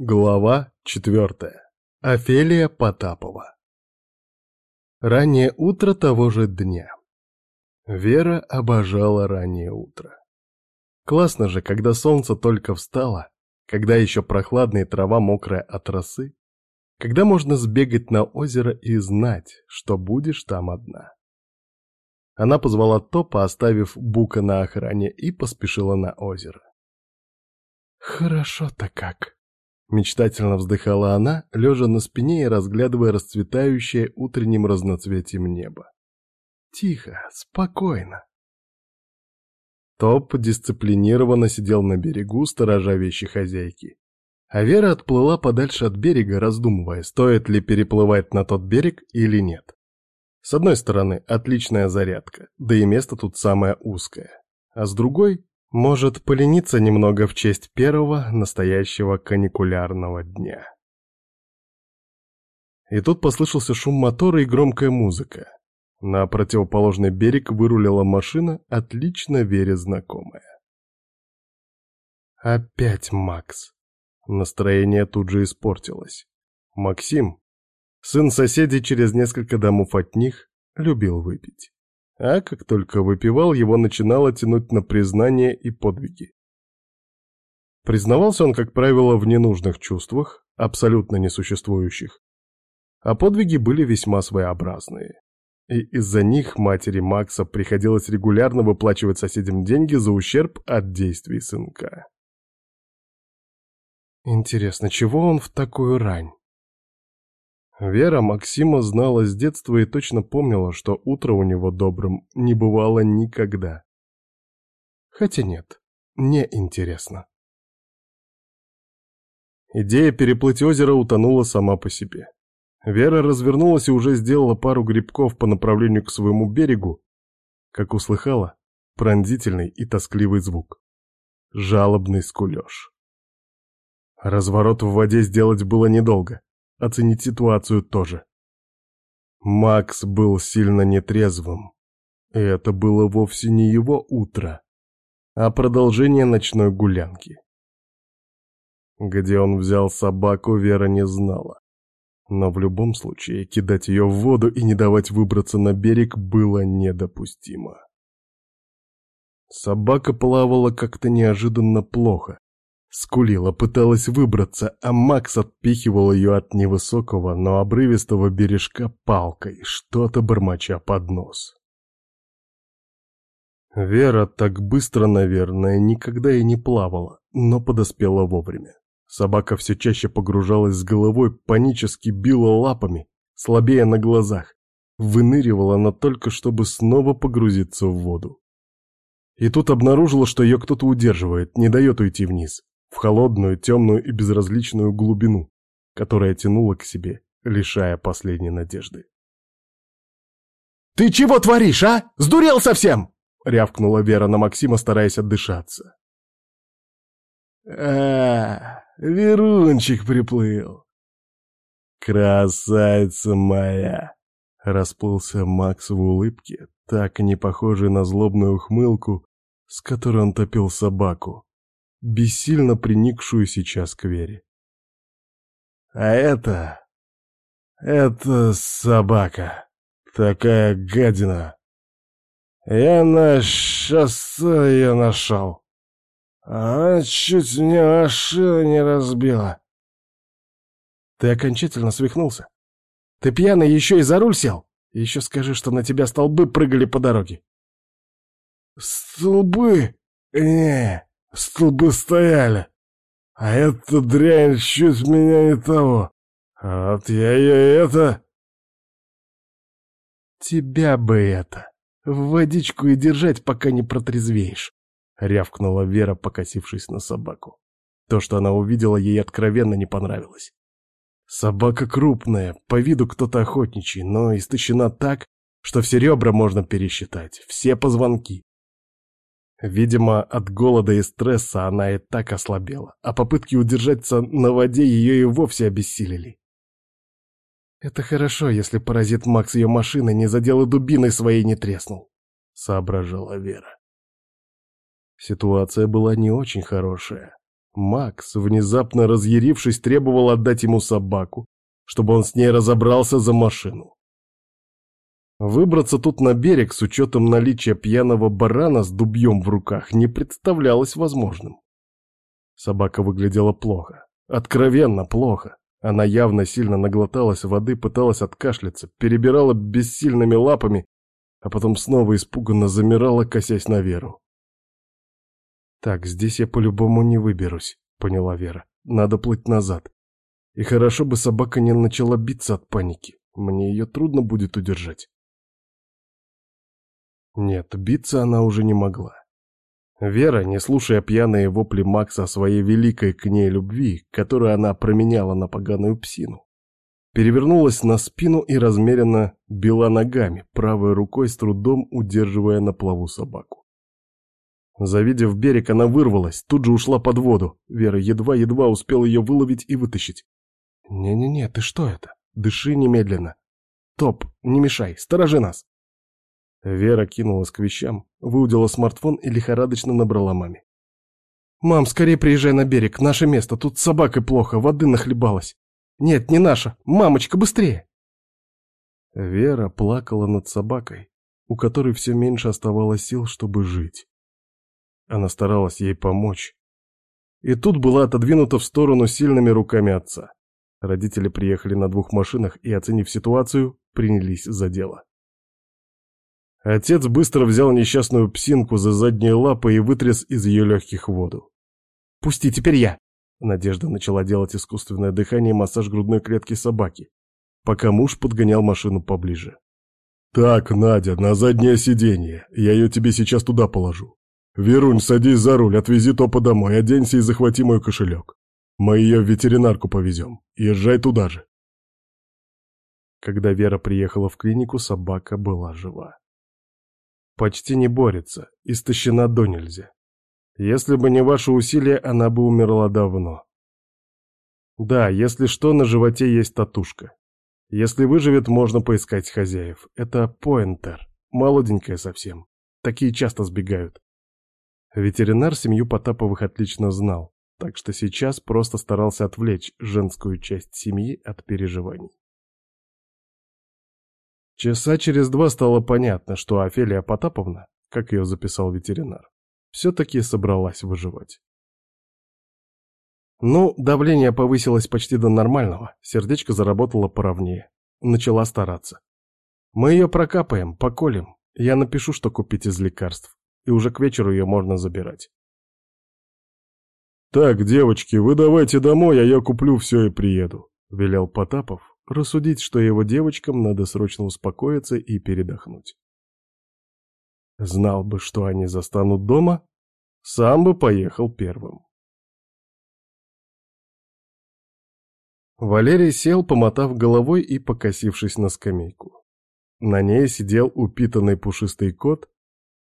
Глава четвертая. Офелия Потапова. Раннее утро того же дня. Вера обожала раннее утро. Классно же, когда солнце только встало, когда еще прохладная трава мокрая от росы, когда можно сбегать на озеро и знать, что будешь там одна. Она позвала Топа, оставив Бука на охране, и поспешила на озеро. «Хорошо-то как!» Мечтательно вздыхала она, лежа на спине и разглядывая расцветающее утренним разноцветием небо. Тихо, спокойно. Топ дисциплинированно сидел на берегу, сторожа вещи хозяйки. А Вера отплыла подальше от берега, раздумывая, стоит ли переплывать на тот берег или нет. С одной стороны, отличная зарядка, да и место тут самое узкое. А с другой, может, полениться немного в честь первого настоящего каникулярного дня. И тут послышался шум мотора и громкая музыка. На противоположный берег вырулила машина, отлично Вере знакомая. Опять Макс. Настроение тут же испортилось. Максим, сын соседей через несколько домов от них, любил выпить а как только выпивал, его начинало тянуть на признание и подвиги. Признавался он, как правило, в ненужных чувствах, абсолютно несуществующих, а подвиги были весьма своеобразные. И из-за них матери Макса приходилось регулярно выплачивать соседям деньги за ущерб от действий сынка. Интересно, чего он в такую рань? Вера Максима знала с детства и точно помнила, что утро у него добрым не бывало никогда. Хотя нет, не интересно. Идея переплыть озеро утонула сама по себе. Вера развернулась и уже сделала пару грибков по направлению к своему берегу, как услыхала пронзительный и тоскливый звук. Жалобный скулеж. Разворот в воде сделать было недолго оценить ситуацию тоже. Макс был сильно нетрезвым. И это было вовсе не его утро, а продолжение ночной гулянки. Где он взял собаку, Вера не знала. Но в любом случае кидать ее в воду и не давать выбраться на берег было недопустимо. Собака плавала как-то неожиданно плохо, Скулила, пыталась выбраться, а Макс отпихивал ее от невысокого, но обрывистого бережка палкой, что-то бормоча под нос. Вера так быстро, наверное, никогда и не плавала, но подоспела вовремя. Собака все чаще погружалась с головой, панически била лапами, слабея на глазах. Выныривала она только, чтобы снова погрузиться в воду. И тут обнаружила, что ее кто-то удерживает, не дает уйти вниз в холодную, темную и безразличную глубину, которая тянула к себе, лишая последней надежды. «Ты чего творишь, а? Сдурел совсем?» — рявкнула Вера на Максима, стараясь отдышаться. а, Верунчик приплыл. Красавица моя!» — расплылся Макс в улыбке, так не похожей на злобную ухмылку, с которой он топил собаку бессильно приникшую сейчас к Вере. «А это... это собака. Такая гадина. Я на шоссе ее нашел. Она чуть мне машину не разбила». «Ты окончательно свихнулся? Ты пьяный еще и за руль сел? Еще скажи, что на тебя столбы прыгали по дороге». «Столбы? Не, Столбы стояли. А эта дрянь чуть меня не того. А вот я ее это... Тебя бы это. В водичку и держать, пока не протрезвеешь. Рявкнула Вера, покосившись на собаку. То, что она увидела, ей откровенно не понравилось. Собака крупная, по виду кто-то охотничий, но истощена так, что все ребра можно пересчитать, все позвонки. Видимо, от голода и стресса она и так ослабела, а попытки удержаться на воде ее и вовсе обессилили. «Это хорошо, если паразит Макс ее машины не задел и дубиной своей не треснул», — соображала Вера. Ситуация была не очень хорошая. Макс, внезапно разъярившись, требовал отдать ему собаку, чтобы он с ней разобрался за машину. Выбраться тут на берег с учетом наличия пьяного барана с дубьем в руках не представлялось возможным. Собака выглядела плохо, откровенно плохо. Она явно сильно наглоталась воды, пыталась откашляться, перебирала бессильными лапами, а потом снова испуганно замирала, косясь на Веру. «Так, здесь я по-любому не выберусь», — поняла Вера. «Надо плыть назад. И хорошо бы собака не начала биться от паники. Мне ее трудно будет удержать». Нет, биться она уже не могла. Вера, не слушая пьяные вопли Макса о своей великой к ней любви, которую она променяла на поганую псину, перевернулась на спину и размеренно била ногами, правой рукой с трудом удерживая на плаву собаку. Завидев берег, она вырвалась, тут же ушла под воду. Вера едва-едва успела ее выловить и вытащить. «Не-не-не, ты что это? Дыши немедленно. Топ, не мешай, сторожи нас!» Вера кинулась к вещам, выудила смартфон и лихорадочно набрала маме. «Мам, скорее приезжай на берег, наше место, тут с собакой плохо, воды нахлебалась. Нет, не наша, мамочка, быстрее!» Вера плакала над собакой, у которой все меньше оставалось сил, чтобы жить. Она старалась ей помочь. И тут была отодвинута в сторону сильными руками отца. Родители приехали на двух машинах и, оценив ситуацию, принялись за дело. Отец быстро взял несчастную псинку за задние лапы и вытряс из ее легких воду. «Пусти, теперь я!» Надежда начала делать искусственное дыхание и массаж грудной клетки собаки, пока муж подгонял машину поближе. «Так, Надя, на заднее сиденье. Я ее тебе сейчас туда положу. Верунь, садись за руль, отвези Топа домой, оденься и захвати мой кошелек. Мы ее в ветеринарку повезем. Езжай туда же». Когда Вера приехала в клинику, собака была жива. Почти не борется, истощена до нельзя. Если бы не ваши усилия, она бы умерла давно. Да, если что, на животе есть татушка. Если выживет, можно поискать хозяев. Это поинтер, молоденькая совсем. Такие часто сбегают. Ветеринар семью Потаповых отлично знал, так что сейчас просто старался отвлечь женскую часть семьи от переживаний. Часа через два стало понятно, что Офелия Потаповна, как ее записал ветеринар, все-таки собралась выживать. Ну, давление повысилось почти до нормального, сердечко заработало поровнее. Начала стараться. Мы ее прокапаем, поколем. Я напишу, что купить из лекарств. И уже к вечеру ее можно забирать. «Так, девочки, вы давайте домой, а я куплю все и приеду», — велел Потапов, рассудить, что его девочкам надо срочно успокоиться и передохнуть. Знал бы, что они застанут дома, сам бы поехал первым. Валерий сел, помотав головой и покосившись на скамейку. На ней сидел упитанный пушистый кот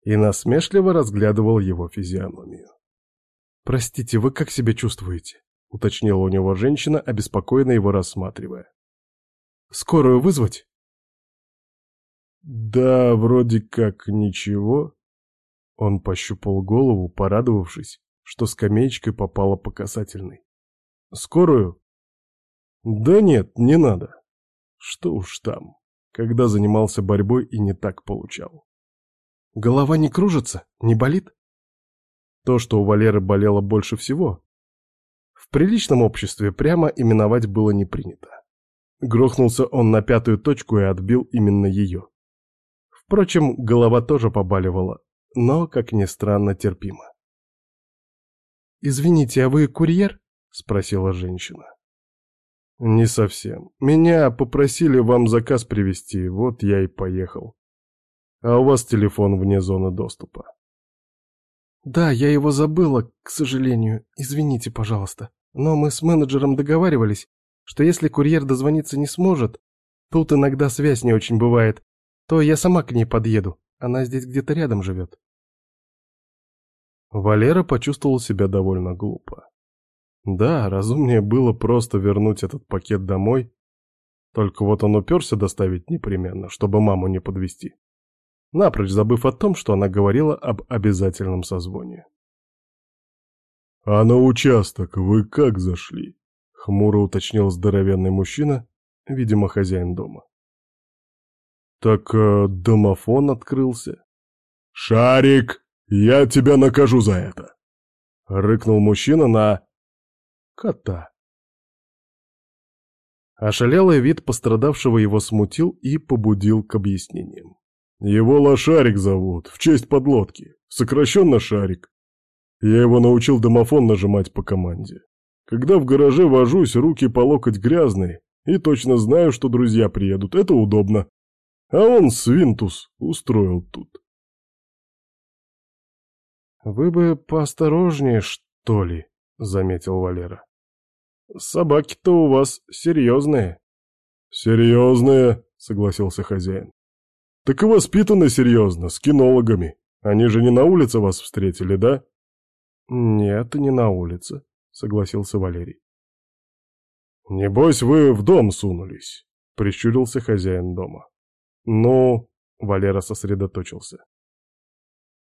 и насмешливо разглядывал его физиономию. «Простите, вы как себя чувствуете?» — уточнила у него женщина, обеспокоенно его рассматривая. Скорую вызвать?» «Да, вроде как ничего». Он пощупал голову, порадовавшись, что скамеечкой попала по касательной. «Скорую?» «Да нет, не надо. Что уж там, когда занимался борьбой и не так получал». «Голова не кружится? Не болит?» То, что у Валеры болело больше всего, в приличном обществе прямо именовать было не принято. Грохнулся он на пятую точку и отбил именно ее. Впрочем, голова тоже побаливала, но, как ни странно, терпимо. «Извините, а вы курьер?» — спросила женщина. «Не совсем. Меня попросили вам заказ привезти, вот я и поехал. А у вас телефон вне зоны доступа». «Да, я его забыла, к сожалению. Извините, пожалуйста. Но мы с менеджером договаривались, что если курьер дозвониться не сможет, тут иногда связь не очень бывает, то я сама к ней подъеду. Она здесь где-то рядом живет. Валера почувствовал себя довольно глупо. Да, разумнее было просто вернуть этот пакет домой, только вот он уперся доставить непременно, чтобы маму не подвести, напрочь забыв о том, что она говорила об обязательном созвоне. «А на участок вы как зашли?» — хмуро уточнил здоровенный мужчина, видимо, хозяин дома. «Так э, домофон открылся». «Шарик, я тебя накажу за это!» — рыкнул мужчина на... кота. Ошалелый вид пострадавшего его смутил и побудил к объяснениям. «Его Лошарик зовут, в честь подлодки, сокращенно Шарик. Я его научил домофон нажимать по команде. Когда в гараже вожусь, руки по локоть грязные, и точно знаю, что друзья приедут, это удобно. А он, свинтус, устроил тут. «Вы бы поосторожнее, что ли?» — заметил Валера. «Собаки-то у вас серьезные». «Серьезные», — согласился хозяин. «Так и воспитаны серьезно, с кинологами. Они же не на улице вас встретили, да?» «Нет, не на улице», — согласился Валерий. «Небось, вы в дом сунулись», — прищурился хозяин дома. «Ну...» — Валера сосредоточился.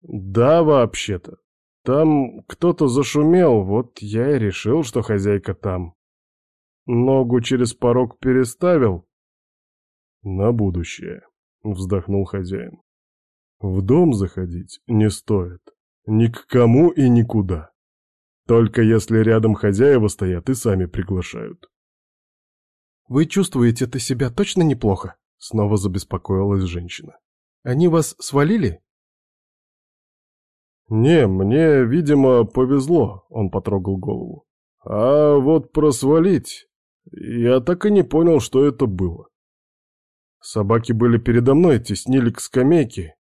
«Да, вообще-то. Там кто-то зашумел, вот я и решил, что хозяйка там. Ногу через порог переставил». «На будущее», — вздохнул хозяин. «В дом заходить не стоит. Ни к кому и никуда. Только если рядом хозяева стоят и сами приглашают. «Вы чувствуете-то себя точно неплохо?» Снова забеспокоилась женщина. «Они вас свалили?» «Не, мне, видимо, повезло», — он потрогал голову. «А вот просвалить... Я так и не понял, что это было. Собаки были передо мной, теснили к скамейке,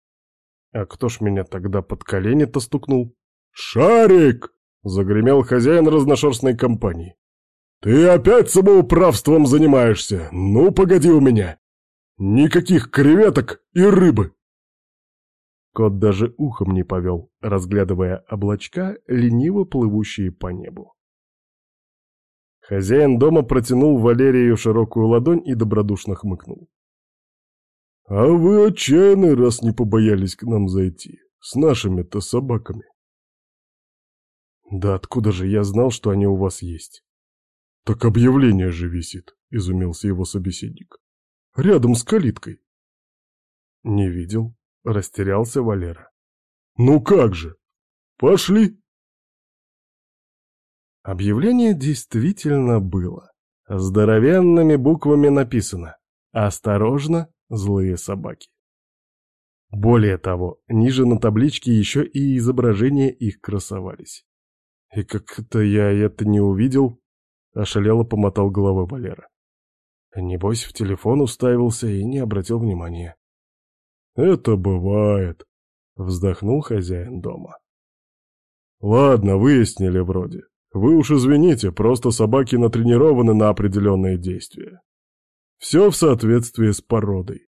а кто ж меня тогда под колени-то стукнул? «Шарик!» — загремел хозяин разношерстной компании. «Ты опять самоуправством занимаешься? Ну, погоди у меня! Никаких креветок и рыбы!» Кот даже ухом не повел, разглядывая облачка, лениво плывущие по небу. Хозяин дома протянул Валерию широкую ладонь и добродушно хмыкнул. «А вы отчаянный, раз не побоялись к нам зайти. С нашими-то собаками». «Да откуда же я знал, что они у вас есть?» «Так объявление же висит», — изумился его собеседник. «Рядом с калиткой». «Не видел», — растерялся Валера. «Ну как же? Пошли!» Объявление действительно было. Здоровенными буквами написано «Осторожно, злые собаки. Более того, ниже на табличке еще и изображения их красовались. И как-то я это не увидел, ошалело помотал головой Валера. Небось, в телефон уставился и не обратил внимания. «Это бывает», — вздохнул хозяин дома. «Ладно, выяснили вроде. Вы уж извините, просто собаки натренированы на определенные действия. Все в соответствии с породой.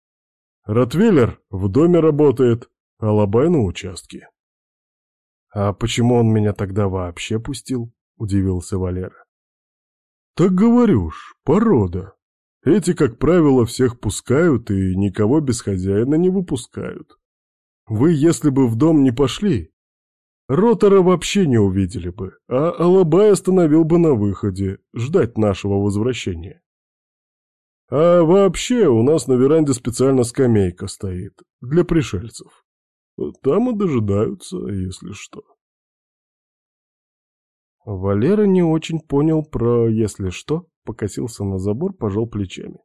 Ротвейлер в доме работает, а Лобай на участке. «А почему он меня тогда вообще пустил?» — удивился Валера. «Так говорю ж, порода. Эти, как правило, всех пускают и никого без хозяина не выпускают. Вы, если бы в дом не пошли, Ротора вообще не увидели бы, а Алабай остановил бы на выходе, ждать нашего возвращения. А вообще у нас на веранде специально скамейка стоит, для пришельцев. Там и дожидаются, если что. Валера не очень понял про «если что», покосился на забор, пожал плечами.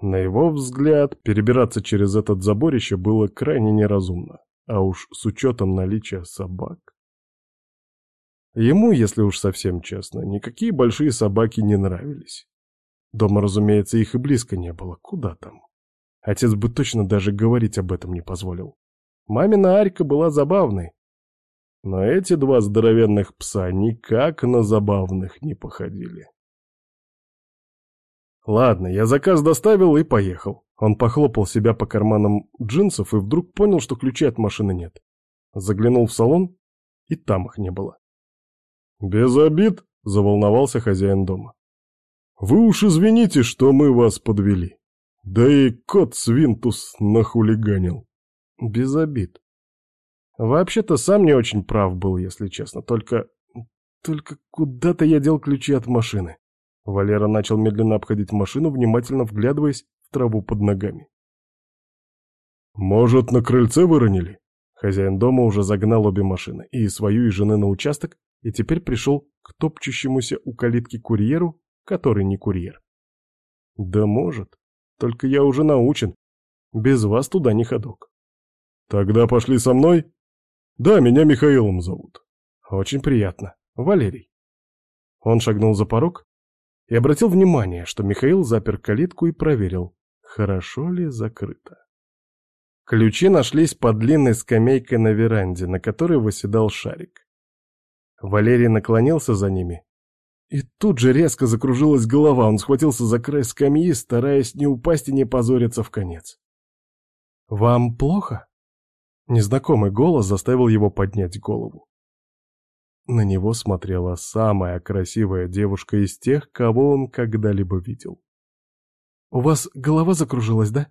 На его взгляд, перебираться через этот заборище было крайне неразумно, а уж с учетом наличия собак. Ему, если уж совсем честно, никакие большие собаки не нравились. Дома, разумеется, их и близко не было. Куда там? Отец бы точно даже говорить об этом не позволил. Мамина Арька была забавной. Но эти два здоровенных пса никак на забавных не походили. Ладно, я заказ доставил и поехал. Он похлопал себя по карманам джинсов и вдруг понял, что ключей от машины нет. Заглянул в салон, и там их не было. «Без обид», — заволновался хозяин дома. Вы уж извините, что мы вас подвели. Да и кот Свинтус нахулиганил. Без обид. Вообще-то сам не очень прав был, если честно, только... Только куда-то я дел ключи от машины. Валера начал медленно обходить машину, внимательно вглядываясь в траву под ногами. «Может, на крыльце выронили?» Хозяин дома уже загнал обе машины, и свою, и жены на участок, и теперь пришел к топчущемуся у калитки курьеру, который не курьер. «Да может, только я уже научен. Без вас туда не ходок». «Тогда пошли со мной?» «Да, меня Михаилом зовут». «Очень приятно. Валерий». Он шагнул за порог и обратил внимание, что Михаил запер калитку и проверил, хорошо ли закрыто. Ключи нашлись под длинной скамейкой на веранде, на которой восседал шарик. Валерий наклонился за ними, и тут же резко закружилась голова, он схватился за край скамьи, стараясь не упасть и не позориться в конец. «Вам плохо?» Незнакомый голос заставил его поднять голову. На него смотрела самая красивая девушка из тех, кого он когда-либо видел. «У вас голова закружилась, да?»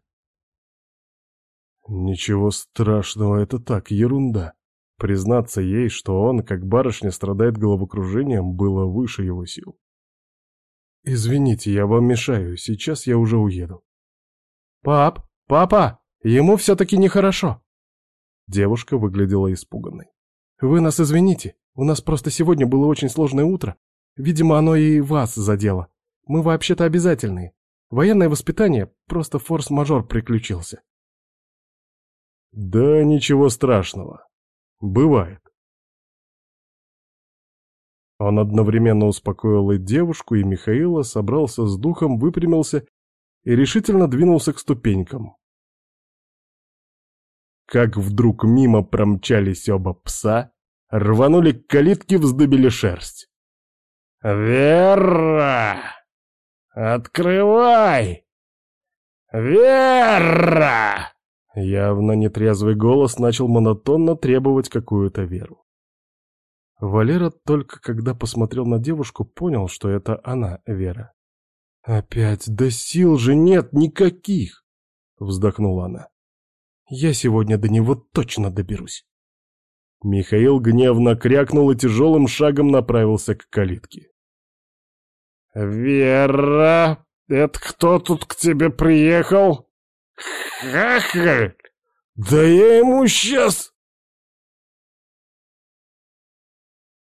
Ничего страшного, это так, ерунда. Признаться ей, что он, как барышня, страдает головокружением, было выше его сил. «Извините, я вам мешаю, сейчас я уже уеду». «Пап, папа, ему все-таки нехорошо». Девушка выглядела испуганной. «Вы нас извините, у нас просто сегодня было очень сложное утро. Видимо, оно и вас задело. Мы вообще-то обязательные. Военное воспитание, просто форс-мажор приключился». «Да ничего страшного. Бывает». Он одновременно успокоил и девушку, и Михаила, собрался с духом, выпрямился и решительно двинулся к ступенькам. Как вдруг мимо промчались оба пса, рванули к калитке, вздыбили шерсть. «Вера! Открывай! Вера!» Явно нетрезвый голос начал монотонно требовать какую-то веру. Валера только когда посмотрел на девушку, понял, что это она, Вера. «Опять, да сил же нет никаких!» — вздохнула она. «Я сегодня до него точно доберусь!» Михаил гневно крякнул и тяжелым шагом направился к калитке. «Вера, это кто тут к тебе приехал?» Хахаль! Да я ему сейчас...